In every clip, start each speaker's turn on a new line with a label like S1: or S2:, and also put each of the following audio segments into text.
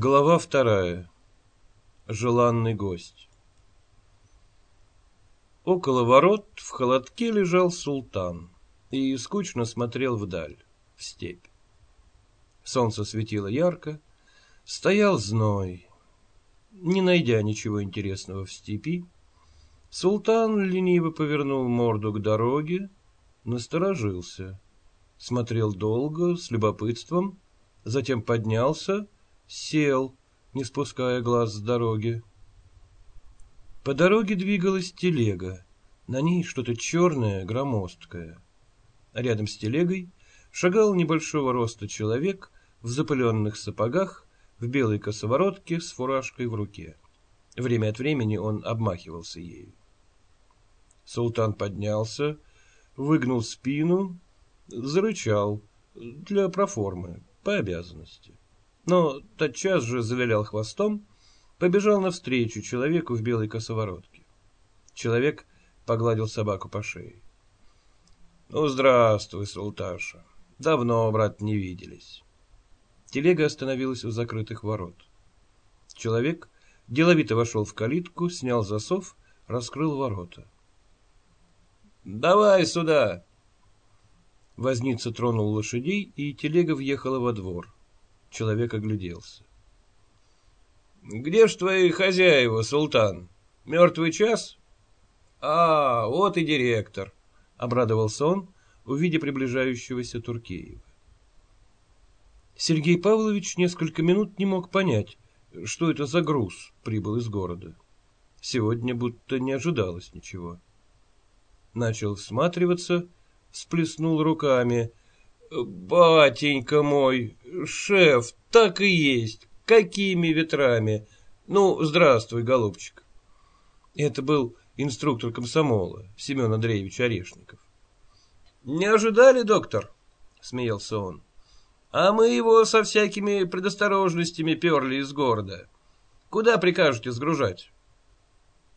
S1: Глава вторая. Желанный гость. Около ворот в холодке лежал султан и скучно смотрел вдаль, в степь. Солнце светило ярко, стоял зной. Не найдя ничего интересного в степи, султан лениво повернул морду к дороге, насторожился, смотрел долго, с любопытством, затем поднялся сел, не спуская глаз с дороги. По дороге двигалась телега, на ней что-то черное, громоздкое. Рядом с телегой шагал небольшого роста человек в запыленных сапогах, в белой косоворотке с фуражкой в руке. Время от времени он обмахивался ею. Султан поднялся, выгнул спину, зарычал для проформы, по обязанности но тотчас же завилял хвостом, побежал навстречу человеку в белой косоворотке. Человек погладил собаку по шее. — Ну, здравствуй, Султаша. Давно, брат, не виделись. Телега остановилась у закрытых ворот. Человек деловито вошел в калитку, снял засов, раскрыл ворота. — Давай сюда! Возница тронул лошадей, и телега въехала во двор. — Человек огляделся. «Где ж твои хозяева, султан? Мертвый час?» «А, вот и директор», — обрадовался он, увидя приближающегося Туркеева. Сергей Павлович несколько минут не мог понять, что это за груз прибыл из города. Сегодня будто не ожидалось ничего. Начал всматриваться, всплеснул руками — «Батенька мой, шеф, так и есть. Какими ветрами? Ну, здравствуй, голубчик». Это был инструктор комсомола, Семен Андреевич Орешников. «Не ожидали, доктор?» — смеялся он. «А мы его со всякими предосторожностями перли из города. Куда прикажете сгружать?»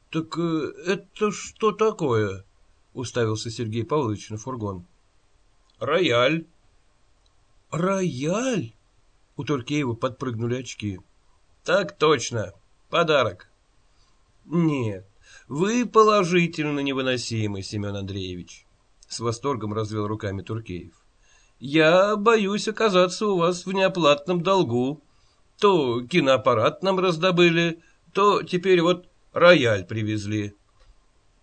S1: «Так э, это что такое?» — уставился Сергей Павлович на фургон. «Рояль», «Рояль?» У Туркеева подпрыгнули очки. «Так точно. Подарок». «Нет, вы положительно невыносимы, Семен Андреевич», — с восторгом развел руками Туркеев. «Я боюсь оказаться у вас в неоплатном долгу. То киноаппарат нам раздобыли, то теперь вот рояль привезли».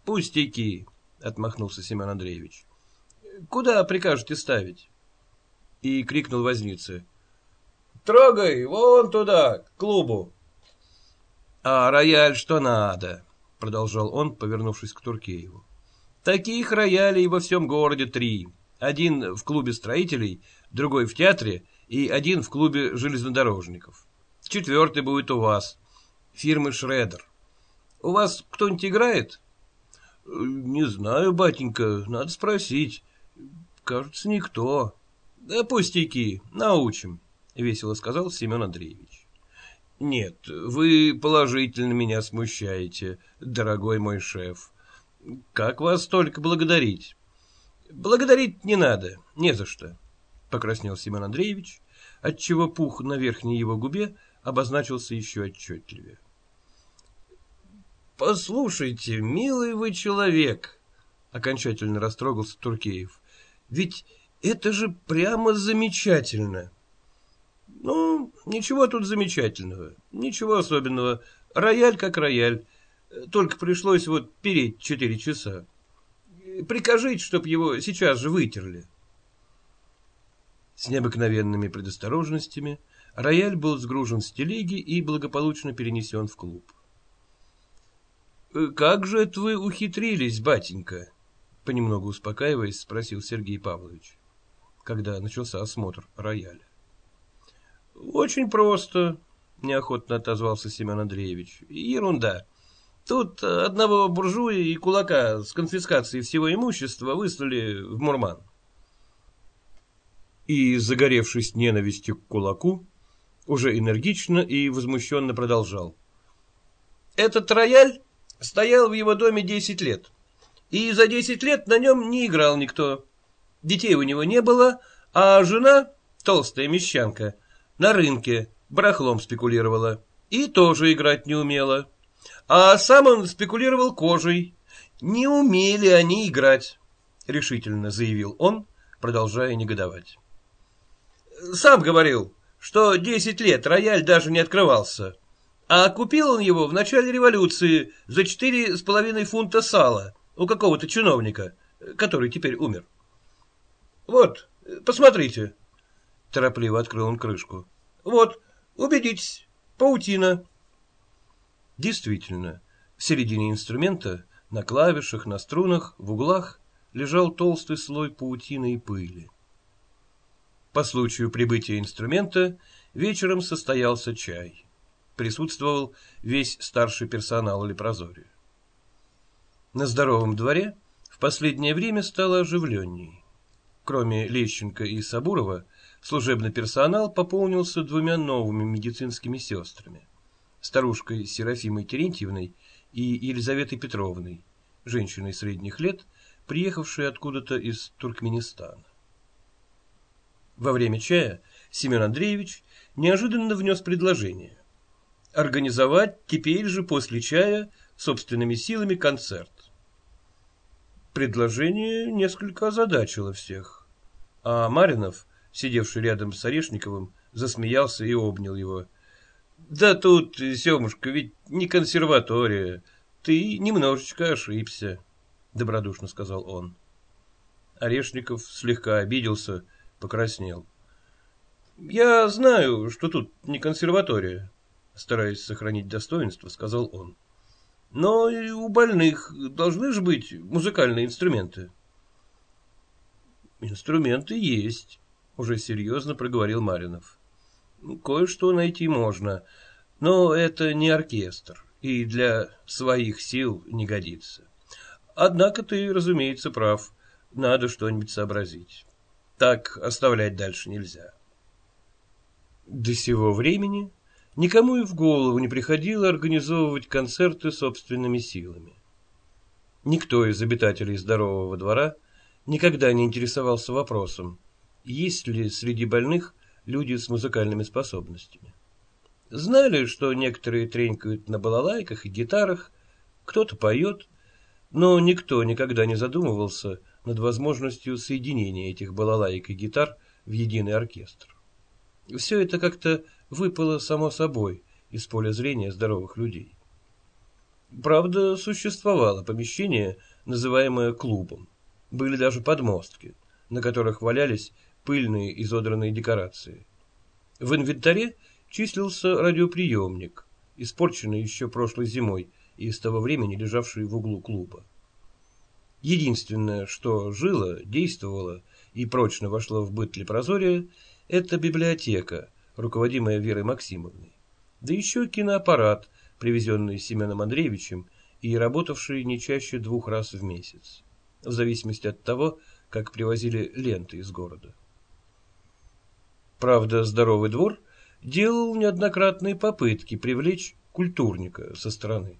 S1: «Пустяки», — отмахнулся Семен Андреевич. «Куда прикажете ставить?» И крикнул вознице. «Трогай, вон туда, к клубу!» «А рояль что надо?» — продолжал он, повернувшись к Туркееву. «Таких роялей во всем городе три. Один в клубе строителей, другой в театре и один в клубе железнодорожников. Четвертый будет у вас, фирмы Шредер. У вас кто-нибудь играет?» «Не знаю, батенька, надо спросить. Кажется, никто». Да пустяки, научим, весело сказал Семен Андреевич. Нет, вы положительно меня смущаете, дорогой мой шеф. Как вас только благодарить? Благодарить не надо, не за что, покраснел Семен Андреевич, отчего пух на верхней его губе обозначился еще отчетливее. «Послушайте, милый вы человек!» — окончательно растрогался Туркеев. «Ведь это же прямо замечательно. Ну, ничего тут замечательного, ничего особенного. Рояль как рояль. Только пришлось вот переть четыре часа. Прикажите, чтоб его сейчас же вытерли. С необыкновенными предосторожностями рояль был сгружен с телеги и благополучно перенесен в клуб. — Как же это вы ухитрились, батенька? — понемногу успокаиваясь, спросил Сергей Павлович когда начался осмотр рояля. «Очень просто», — неохотно отозвался Семен Андреевич. «Ерунда. Тут одного буржуя и кулака с конфискацией всего имущества выслали в Мурман». И, загоревшись ненавистью к кулаку, уже энергично и возмущенно продолжал. «Этот рояль стоял в его доме десять лет, и за десять лет на нем не играл никто». Детей у него не было, а жена, толстая мещанка, на рынке барахлом спекулировала и тоже играть не умела. А сам он спекулировал кожей. Не умели они играть, решительно заявил он, продолжая негодовать. Сам говорил, что десять лет рояль даже не открывался. А купил он его в начале революции за четыре с половиной фунта сала у какого-то чиновника, который теперь умер. Вот, посмотрите. Торопливо открыл он крышку. Вот, убедитесь, паутина. Действительно, в середине инструмента, на клавишах, на струнах, в углах лежал толстый слой паутины и пыли. По случаю прибытия инструмента вечером состоялся чай. Присутствовал весь старший персонал Лепрозория. На здоровом дворе в последнее время стало оживленней. Кроме Лещенко и Сабурова, служебный персонал пополнился двумя новыми медицинскими сестрами. Старушкой Серафимой Терентьевной и Елизаветой Петровной, женщиной средних лет, приехавшей откуда-то из Туркменистана. Во время чая Семен Андреевич неожиданно внес предложение организовать теперь же после чая собственными силами концерт. Предложение несколько озадачило всех, а Маринов, сидевший рядом с Орешниковым, засмеялся и обнял его. «Да тут, Семушка, ведь не консерватория, ты немножечко ошибся», — добродушно сказал он. Орешников слегка обиделся, — покраснел. «Я знаю, что тут не консерватория», — стараясь сохранить достоинство, сказал он. «Но у больных должны же быть музыкальные инструменты». «Инструменты есть», — уже серьезно проговорил Маринов. «Кое-что найти можно, но это не оркестр и для своих сил не годится. Однако ты, разумеется, прав, надо что-нибудь сообразить». Так оставлять дальше нельзя. До сего времени никому и в голову не приходило организовывать концерты собственными силами. Никто из обитателей здорового двора никогда не интересовался вопросом, есть ли среди больных люди с музыкальными способностями. Знали, что некоторые тренькают на балалайках и гитарах, кто-то поет, но никто никогда не задумывался над возможностью соединения этих балалаек и гитар в единый оркестр. Все это как-то выпало само собой из поля зрения здоровых людей. Правда, существовало помещение, называемое клубом. Были даже подмостки, на которых валялись пыльные изодранные декорации. В инвентаре числился радиоприемник, испорченный еще прошлой зимой и с того времени лежавший в углу клуба. Единственное, что жило, действовало и прочно вошло в быт Лепрозория, это библиотека, руководимая Верой Максимовной. Да еще киноаппарат, привезенный Семеном Андреевичем и работавший не чаще двух раз в месяц, в зависимости от того, как привозили ленты из города. Правда, здоровый двор делал неоднократные попытки привлечь культурника со стороны.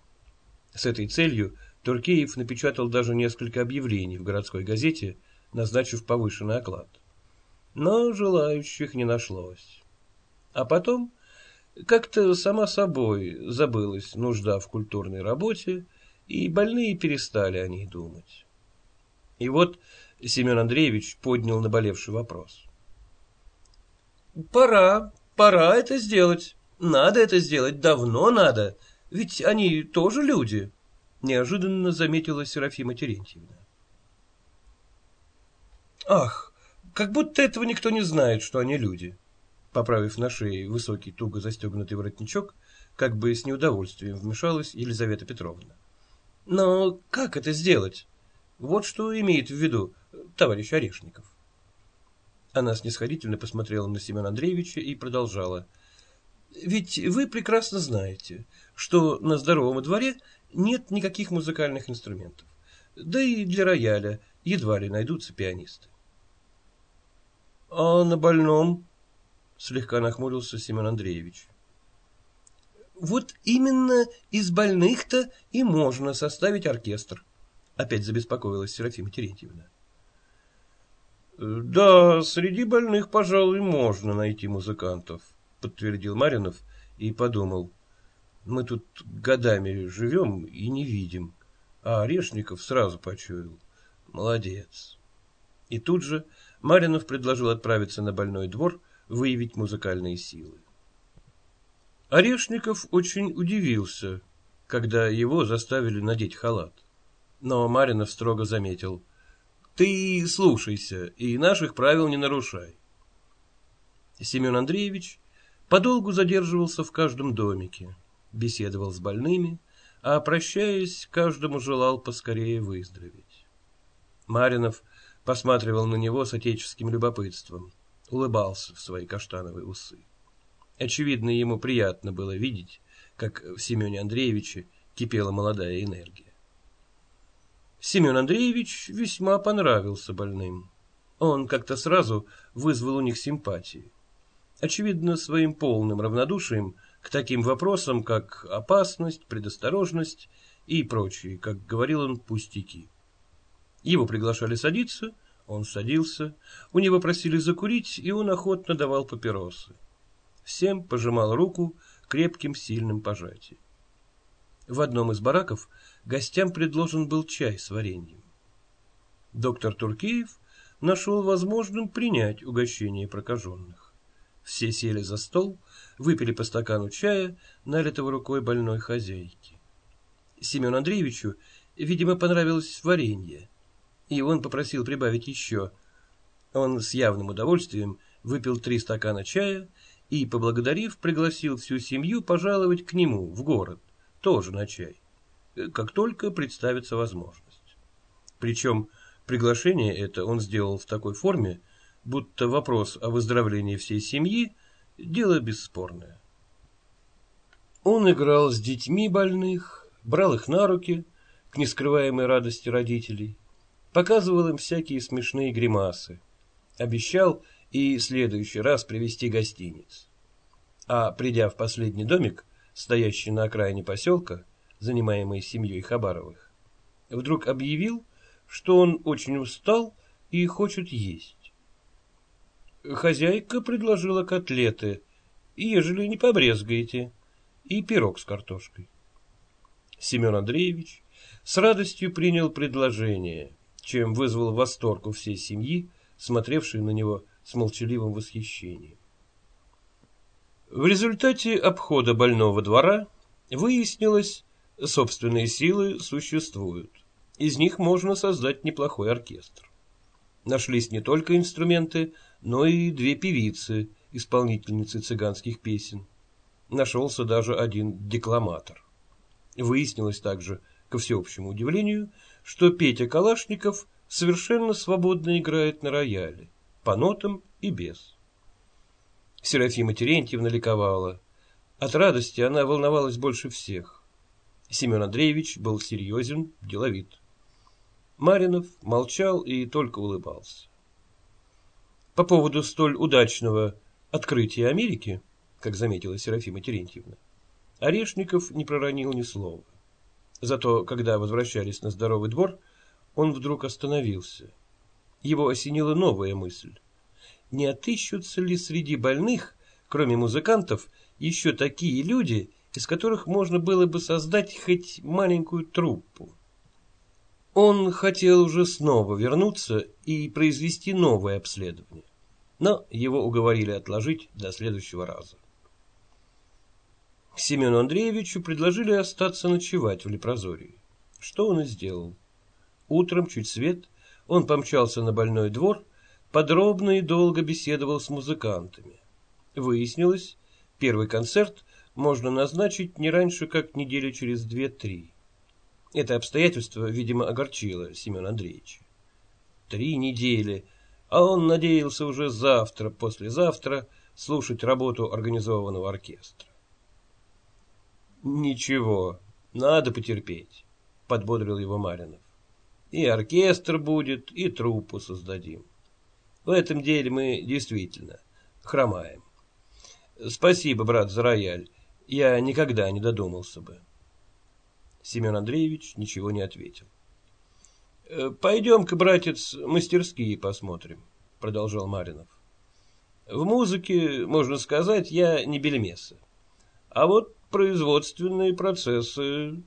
S1: С этой целью Туркеев напечатал даже несколько объявлений в городской газете, назначив повышенный оклад. Но желающих не нашлось. А потом как-то сама собой забылась нужда в культурной работе, и больные перестали о ней думать. И вот Семен Андреевич поднял наболевший вопрос. «Пора, пора это сделать. Надо это сделать, давно надо, ведь они тоже люди» неожиданно заметила Серафима Терентьевна. «Ах, как будто этого никто не знает, что они люди!» Поправив на шее высокий, туго застегнутый воротничок, как бы с неудовольствием вмешалась Елизавета Петровна. «Но как это сделать? Вот что имеет в виду товарищ Орешников». Она снисходительно посмотрела на Семена Андреевича и продолжала. «Ведь вы прекрасно знаете, что на здоровом дворе нет никаких музыкальных инструментов. Да и для рояля едва ли найдутся пианисты. — А на больном? — слегка нахмурился Семен Андреевич. — Вот именно из больных-то и можно составить оркестр, — опять забеспокоилась Серафима Терентьевна. — Да, среди больных, пожалуй, можно найти музыкантов, подтвердил Маринов и подумал. Мы тут годами живем и не видим, а Орешников сразу почуял. Молодец. И тут же Маринов предложил отправиться на больной двор, выявить музыкальные силы. Орешников очень удивился, когда его заставили надеть халат. Но Маринов строго заметил. Ты слушайся и наших правил не нарушай. Семен Андреевич подолгу задерживался в каждом домике, беседовал с больными, а, прощаясь, каждому желал поскорее выздороветь. Маринов посматривал на него с отеческим любопытством, улыбался в свои каштановые усы. Очевидно, ему приятно было видеть, как в Семене Андреевиче кипела молодая энергия. Семен Андреевич весьма понравился больным. Он как-то сразу вызвал у них симпатии. Очевидно, своим полным равнодушием к таким вопросам, как опасность, предосторожность и прочие, как говорил он, пустяки. Его приглашали садиться, он садился, у него просили закурить, и он охотно давал папиросы. Всем пожимал руку крепким сильным пожатием. В одном из бараков гостям предложен был чай с вареньем. Доктор Туркеев нашел возможным принять угощение прокаженных. Все сели за стол, выпили по стакану чая, налитого рукой больной хозяйки. Семену Андреевичу, видимо, понравилось варенье, и он попросил прибавить еще. Он с явным удовольствием выпил три стакана чая и, поблагодарив, пригласил всю семью пожаловать к нему в город тоже на чай, как только представится возможность. Причем приглашение это он сделал в такой форме, будто вопрос о выздоровлении всей семьи – дело бесспорное. Он играл с детьми больных, брал их на руки, к нескрываемой радости родителей, показывал им всякие смешные гримасы, обещал и следующий раз привезти гостиниц. А придя в последний домик, стоящий на окраине поселка, занимаемый семьей Хабаровых, вдруг объявил, что он очень устал и хочет есть. Хозяйка предложила котлеты, ежели не побрезгаете, и пирог с картошкой. Семен Андреевич с радостью принял предложение, чем вызвал восторг у всей семьи, смотревшей на него с молчаливым восхищением. В результате обхода больного двора выяснилось, собственные силы существуют. Из них можно создать неплохой оркестр. Нашлись не только инструменты, но и две певицы, исполнительницы цыганских песен. Нашелся даже один декламатор. Выяснилось также, ко всеобщему удивлению, что Петя Калашников совершенно свободно играет на рояле, по нотам и без. Серафима Терентьевна ликовала. От радости она волновалась больше всех. Семен Андреевич был серьезен, деловит. Маринов молчал и только улыбался. По поводу столь удачного открытия Америки, как заметила Серафима Терентьевна, Орешников не проронил ни слова. Зато, когда возвращались на здоровый двор, он вдруг остановился. Его осенила новая мысль не отыщутся ли среди больных, кроме музыкантов, еще такие люди, из которых можно было бы создать хоть маленькую труппу. Он хотел уже снова вернуться и произвести новое обследование, но его уговорили отложить до следующего раза. Семену Андреевичу предложили остаться ночевать в Лепрозории, что он и сделал. Утром, чуть свет, он помчался на больной двор подробно и долго беседовал с музыкантами. Выяснилось, первый концерт можно назначить не раньше, как недели через две-три. Это обстоятельство, видимо, огорчило Семена Андреевича. Три недели, а он надеялся уже завтра, послезавтра слушать работу организованного оркестра. «Ничего, надо потерпеть», — подбодрил его Маринов. «И оркестр будет, и труппу создадим». В этом деле мы действительно хромаем. Спасибо, брат, за рояль. Я никогда не додумался бы. Семен Андреевич ничего не ответил. «Э, «Пойдем-ка, братец, мастерские посмотрим», — продолжал Маринов. В музыке, можно сказать, я не бельмеса. А вот производственные процессы...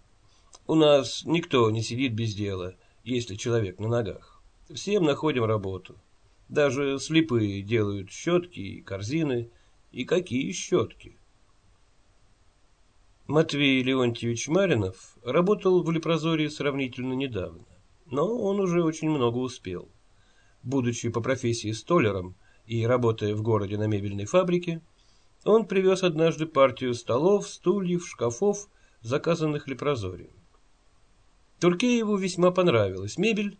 S1: У нас никто не сидит без дела, если человек на ногах. Всем находим работу. Даже слепые делают щетки и корзины. И какие щетки? Матвей Леонтьевич Маринов работал в Лепрозории сравнительно недавно, но он уже очень много успел. Будучи по профессии столяром и работая в городе на мебельной фабрике, он привез однажды партию столов, стульев, шкафов, заказанных Лепрозорием. Туркееву весьма понравилась мебель,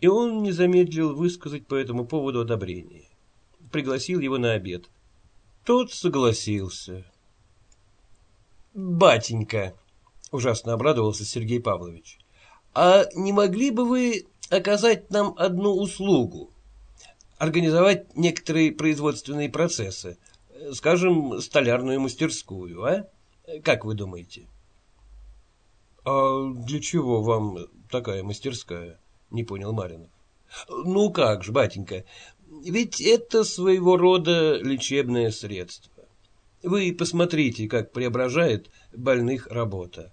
S1: и он не замедлил высказать по этому поводу одобрение. Пригласил его на обед. Тот согласился. «Батенька», — ужасно обрадовался Сергей Павлович, «а не могли бы вы оказать нам одну услугу? Организовать некоторые производственные процессы, скажем, столярную мастерскую, а? Как вы думаете?» «А для чего вам такая мастерская?» — не понял Маринов. «Ну как же, батенька, ведь это своего рода лечебное средство. Вы посмотрите, как преображает больных работа.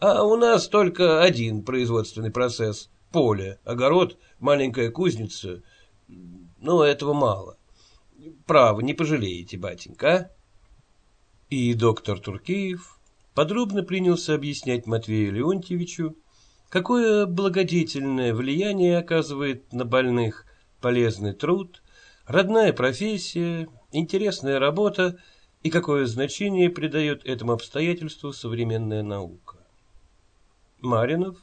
S1: А у нас только один производственный процесс – поле, огород, маленькая кузница. Но этого мало. Право, не пожалеете, батенька? И доктор Туркеев подробно принялся объяснять Матвею Леонтьевичу, какое благодетельное влияние оказывает на больных полезный труд, родная профессия, интересная работа – и какое значение придает этому обстоятельству современная наука. Маринов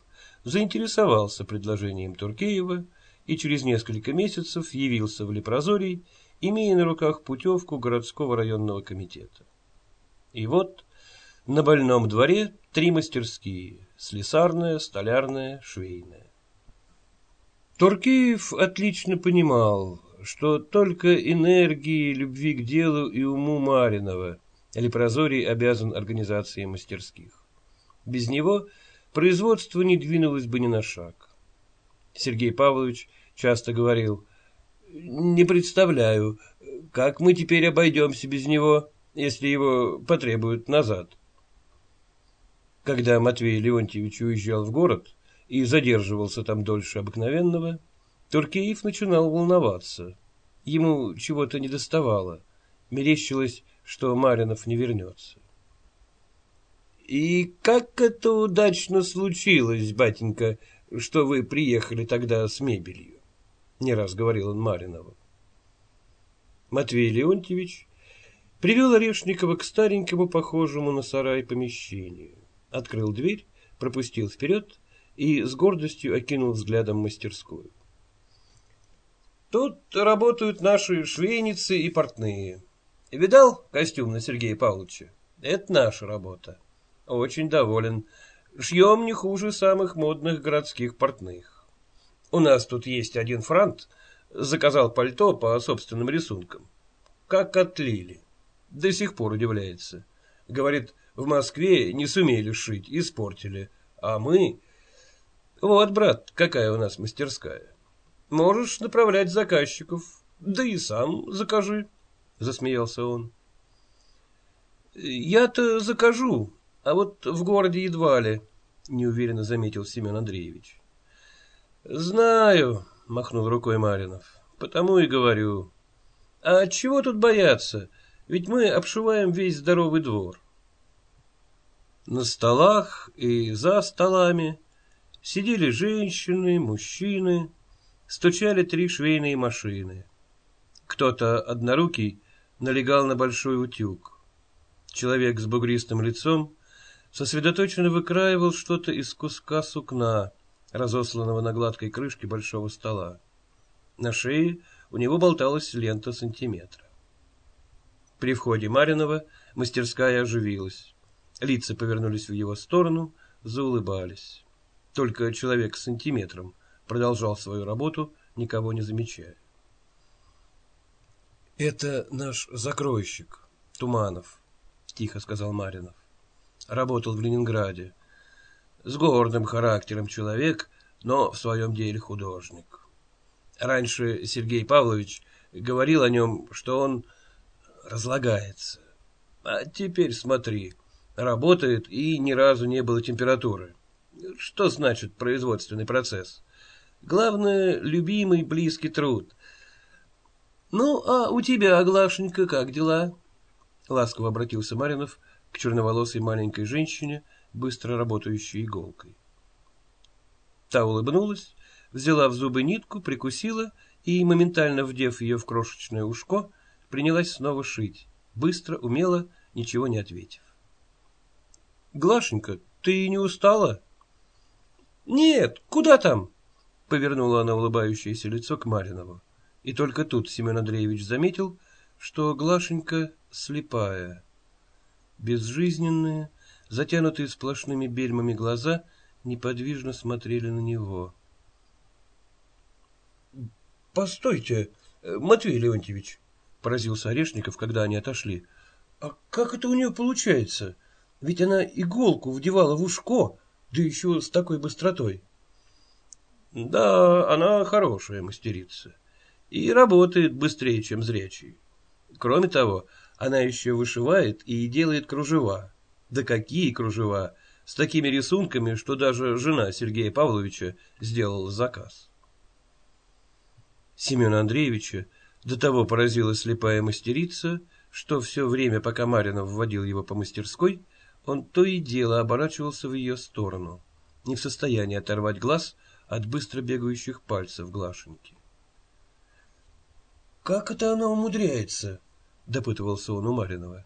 S1: заинтересовался предложением Туркеева и через несколько месяцев явился в Лепрозорий, имея на руках путевку городского районного комитета. И вот на больном дворе три мастерские – слесарная, столярная, швейная. Туркеев отлично понимал, что только энергии, любви к делу и уму Маринова Лепрозорий обязан организации мастерских. Без него производство не двинулось бы ни на шаг. Сергей Павлович часто говорил, «Не представляю, как мы теперь обойдемся без него, если его потребуют назад». Когда Матвей Леонтьевич уезжал в город и задерживался там дольше обыкновенного, Туркеев начинал волноваться. Ему чего-то недоставало. Мерещилось, что Маринов не вернется. «И как это удачно случилось, батенька, что вы приехали тогда с мебелью?» — не раз говорил он Маринову. Матвей Леонтьевич привел Орешникова к старенькому, похожему на сарай помещению, открыл дверь, пропустил вперед и с гордостью окинул взглядом мастерскую. Тут работают наши швейницы и портные. Видал костюм на Сергея Павловича? Это наша работа. Очень доволен. Шьем не хуже самых модных городских портных. У нас тут есть один франт. Заказал пальто по собственным рисункам. Как отлили. До сих пор удивляется. Говорит, в Москве не сумели шить, испортили. А мы... Вот, брат, какая у нас мастерская. Можешь направлять заказчиков, да и сам закажи, — засмеялся он. Я-то закажу, а вот в городе едва ли, — неуверенно заметил Семен Андреевич. Знаю, — махнул рукой Маринов, — потому и говорю. А чего тут бояться, ведь мы обшиваем весь здоровый двор. На столах и за столами сидели женщины, мужчины, стучали три швейные машины. Кто-то однорукий налегал на большой утюг. Человек с бугристым лицом сосредоточенно выкраивал что-то из куска сукна, разосланного на гладкой крышке большого стола. На шее у него болталась лента сантиметра. При входе Маринова мастерская оживилась. Лица повернулись в его сторону, заулыбались. Только человек с сантиметром продолжал свою работу, никого не замечая. «Это наш закройщик, Туманов», — тихо сказал Маринов. «Работал в Ленинграде. С гордым характером человек, но в своем деле художник. Раньше Сергей Павлович говорил о нем, что он разлагается. А теперь смотри, работает и ни разу не было температуры. Что значит производственный процесс? Главное, любимый близкий труд. Ну, а у тебя, Глашенька, как дела? Ласково обратился Маринов к черноволосой маленькой женщине, быстро работающей иголкой. Та улыбнулась, взяла в зубы нитку, прикусила и, моментально вдев ее в крошечное ушко, принялась снова шить, быстро, умело, ничего не ответив. — Глашенька, ты не устала? — Нет, куда там? — повернула она улыбающееся лицо к Маринову. И только тут Семен Андреевич заметил, что Глашенька слепая. Безжизненные, затянутые сплошными бельмами глаза неподвижно смотрели на него. — Постойте, Матвей Леонтьевич, — поразился Орешников, когда они отошли. — А как это у нее получается? Ведь она иголку вдевала в ушко, да еще с такой быстротой. — Да, она хорошая мастерица. И работает быстрее, чем зрячий. Кроме того, она еще вышивает и делает кружева. Да какие кружева! С такими рисунками, что даже жена Сергея Павловича сделала заказ. Семена Андреевича до того поразила слепая мастерица, что все время, пока Маринов вводил его по мастерской, он то и дело оборачивался в ее сторону, не в состоянии оторвать глаз от быстро бегающих пальцев Глашеньки. «Как это она умудряется?» — допытывался он у Маринова.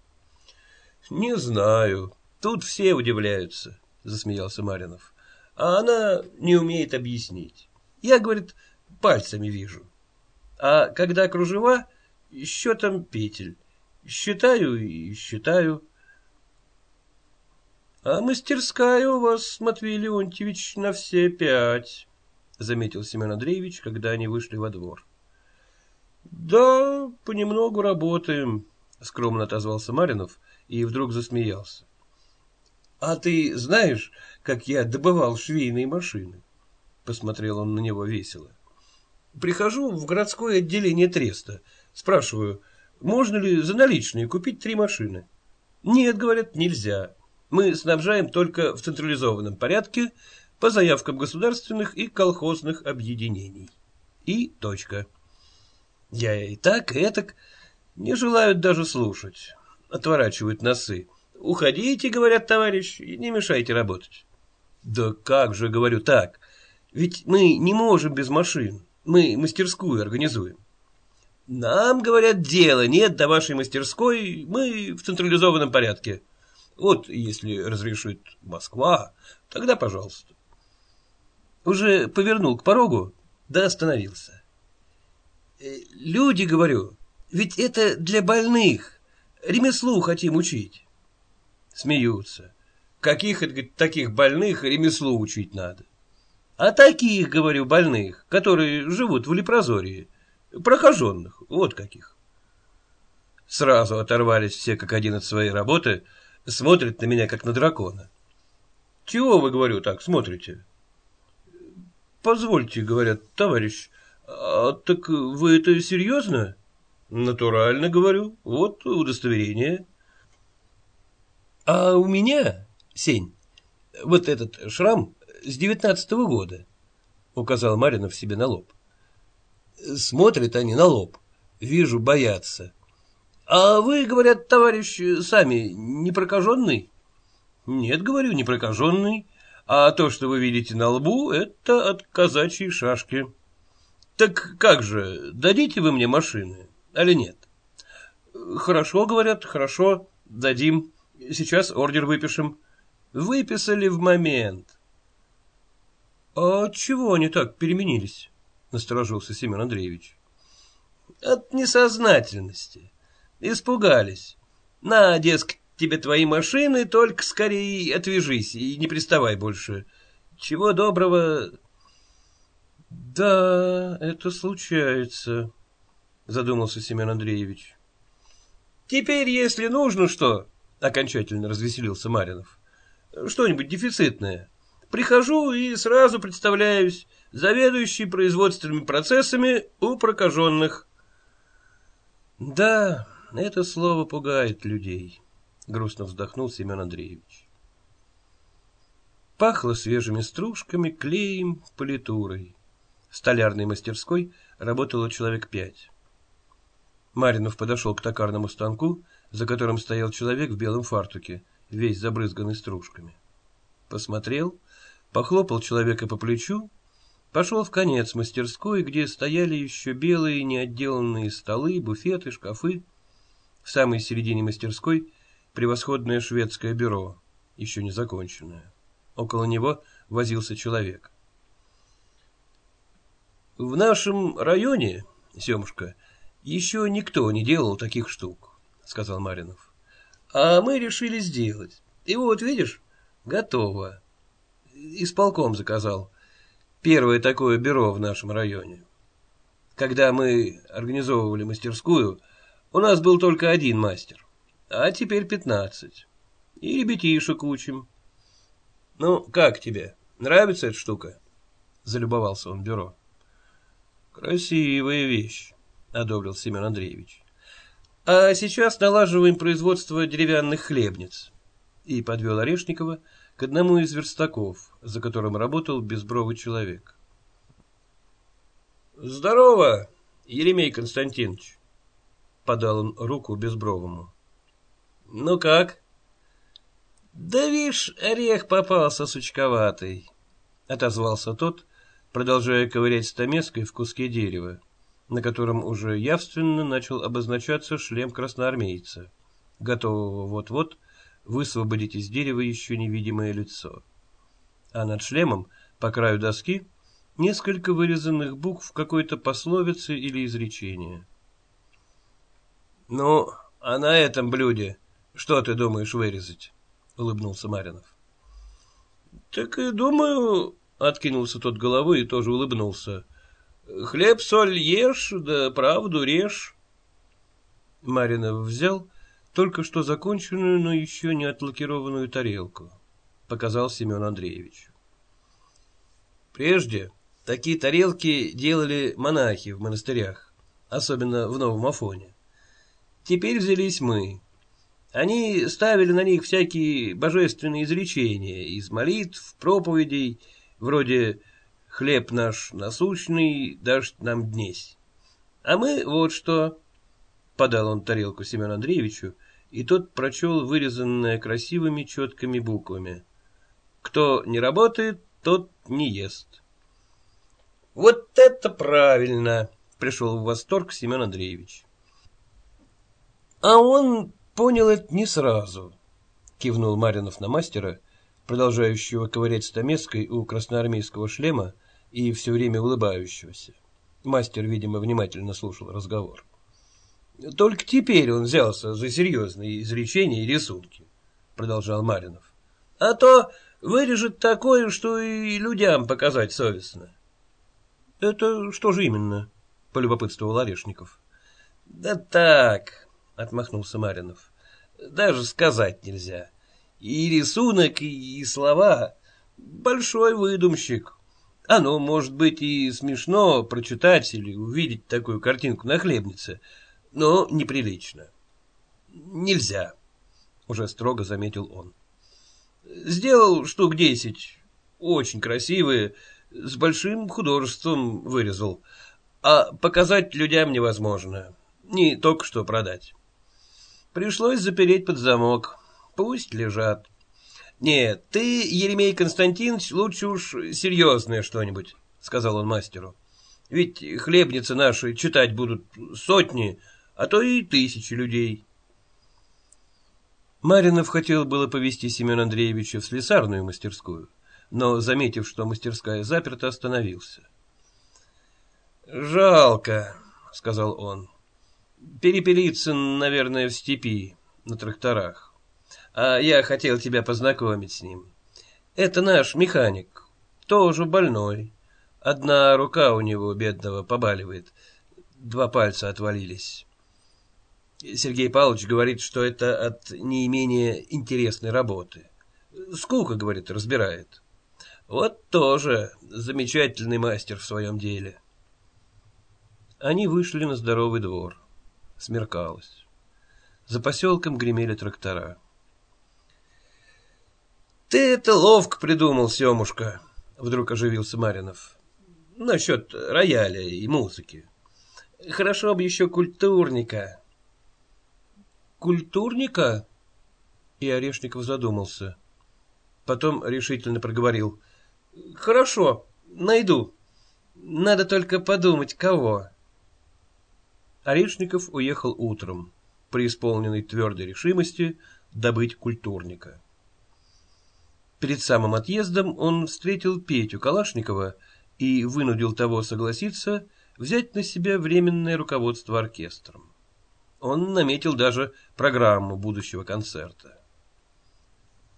S1: «Не знаю. Тут все удивляются», — засмеялся Маринов. «А она не умеет объяснить. Я, говорит, пальцами вижу. А когда кружева, счетом петель. Считаю и считаю». «А мастерская у вас, Матвей Леонтьевич, на все пять», — заметил Семен Андреевич, когда они вышли во двор. Да, понемногу работаем, скромно отозвался Маринов и вдруг засмеялся. А ты знаешь, как я добывал швейные машины? Посмотрел он на него весело. Прихожу в городское отделение треста, спрашиваю, можно ли за наличные купить три машины? Нет, говорят, нельзя. Мы снабжаем только в централизованном порядке по заявкам государственных и колхозных объединений. И точка. Я и так, и этак не желают даже слушать. Отворачивают носы. Уходите, говорят товарищ, и не мешайте работать. Да как же, говорю, так? Ведь мы не можем без машин. Мы мастерскую организуем. Нам, говорят, дела нет до вашей мастерской, мы в централизованном порядке. Вот если разрешит Москва, тогда пожалуйста. Уже повернул к порогу, да остановился. Э, люди, говорю, ведь это для больных. Ремеслу хотим учить. Смеются. Каких таких больных ремеслу учить надо? А таких, говорю, больных, которые живут в лепрозории, прохоженных, вот каких. Сразу оторвались все как один от своей работы, смотрят на меня, как на дракона. Чего вы, говорю, так смотрите? Позвольте, говорят, товарищ, а, так вы это серьезно? Натурально говорю. Вот удостоверение. А у меня, Сень, вот этот шрам с девятнадцатого года, указал Маринов себе на лоб. Смотрят они на лоб. Вижу, боятся. А вы, говорят, товарищ, сами не прокаженный? Нет, говорю, не прокаженный. А то, что вы видите на лбу, это от казачьей шашки. Так как же, дадите вы мне машины, или нет? Хорошо, говорят, хорошо, дадим. Сейчас ордер выпишем. Выписали в момент. А чего они так переменились? Насторожился Семен Андреевич. От несознательности. Испугались. На, дескать, тебе твои машины, только скорее отвяжись и не приставай больше. Чего доброго, да, это случается, задумался Семен Андреевич. Теперь, если нужно что, окончательно развеселился Маринов, что-нибудь дефицитное, прихожу и сразу представляюсь заведующий производственными процессами у прокаженных. Да, это слово пугает людей, грустно вздохнул Семен Андреевич. Пахло свежими стружками, клеем, политурой. В столярной мастерской работало человек пять. Маринов подошел к токарному станку, за которым стоял человек в белом фартуке, весь забрызганный стружками. Посмотрел, похлопал человека по плечу, пошел в конец мастерской, где стояли еще белые неотделанные столы, буфеты, шкафы. В самой середине мастерской превосходное шведское бюро, еще не законченное. Около него возился человек. В нашем районе, Семушка, еще никто не делал таких штук, сказал Маринов. А мы решили сделать. И вот, видишь, готово. Исполком заказал. Первое такое бюро в нашем районе. Когда мы организовывали мастерскую, у нас был только один мастер, а теперь пятнадцать. И ребятишек учим. Ну, как тебе? Нравится эта штука? Залюбовался он бюро. Красивая вещь, одобрил Семен Андреевич. А сейчас налаживаем производство деревянных хлебниц. И подвел Орешникова к одному из верстаков, за которым работал безбровый человек. «Здорово, Еремей Константинович!» — подал он руку безбровому. «Ну как?» «Да вишь, орех попался сучковатый», — отозвался тот, продолжая ковырять стамеской в куске дерева, на котором уже явственно начал обозначаться шлем красноармейца, готового вот-вот высвободить из дерева еще невидимое лицо. А над шлемом, по краю доски, несколько вырезанных букв какой-то пословицы или изречения. «Ну, а на этом блюде что ты думаешь вырезать?» улыбнулся Маринов. Так и думаю, откинулся тот головой и тоже улыбнулся. Хлеб, соль ешь, да правду режь. Маринов взял только что законченную, но еще не отлакированную тарелку. Показал Семен Андреевич. Прежде такие тарелки делали монахи в монастырях, особенно в Новом Афоне. Теперь взялись мы. Они ставили на них всякие божественные изречения из молитв, проповедей, вроде «Хлеб наш насущный, дашь нам днесь». А мы вот что... Подал он тарелку Семену Андреевичу, и тот прочел вырезанное красивыми четкими буквами. «Кто не работает, тот не ест». «Вот это правильно!» — пришел в восторг Семен Андреевич. А он Понял это не сразу, кивнул Маринов на мастера, продолжающего ковырять стамеской у красноармейского шлема и все время улыбающегося. Мастер, видимо, внимательно слушал разговор. Только теперь он взялся за серьезные изречения и рисунки, продолжал Маринов. А то вырежет такое, что и людям показать совестно. Это что же именно? полюбопытствовал Орешников. Да так, отмахнулся Маринов. Даже сказать нельзя. И рисунок, и, слова. Большой выдумщик. Оно может быть и смешно прочитать или увидеть такую картинку на хлебнице, но неприлично. Нельзя, уже строго заметил он. Сделал штук десять, очень красивые, с большим художеством вырезал, а показать людям невозможно, не только что продать. Пришлось запереть под замок. Пусть лежат. Нет, ты, Еремей Константинович, лучше уж серьезное что-нибудь, сказал он мастеру. Ведь хлебницы наши читать будут сотни, а то и тысячи людей. Маринов хотел было повести Семена Андреевича в слесарную мастерскую, но, заметив, что мастерская заперта, остановился. «Жалко», — сказал он. Перепелиться, наверное, в степи, на тракторах. А я хотел тебя познакомить с ним. Это наш механик, тоже больной. Одна рука у него, бедного, побаливает. Два пальца отвалились. Сергей Павлович говорит, что это от неимения интересной работы. Скука, говорит, разбирает. Вот тоже замечательный мастер в своем деле. Они вышли на здоровый двор. Смеркалось. За поселком гремели трактора. «Ты это ловко придумал, Семушка!» — вдруг оживился Маринов. «Насчет рояля и музыки. Хорошо бы еще культурника». «Культурника?» И Орешников задумался. Потом решительно проговорил. «Хорошо, найду. Надо только подумать, кого». Орешников уехал утром, преисполненный твердой решимости добыть культурника. Перед самым отъездом он встретил Петю Калашникова и вынудил того согласиться взять на себя временное руководство оркестром. Он наметил даже программу будущего концерта.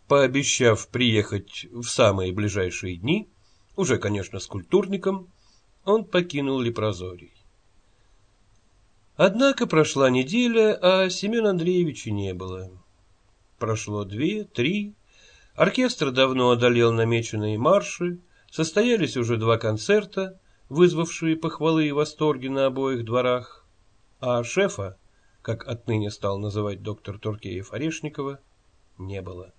S1: Пообещав приехать в самые ближайшие дни, уже, конечно, с культурником, он покинул Лепрозорий. Однако прошла неделя, а Семена Андреевича не было. Прошло две, три, оркестр давно одолел намеченные марши, состоялись уже два концерта, вызвавшие похвалы и восторги на обоих дворах, а шефа, как отныне стал называть доктор Туркеев Орешникова, не было.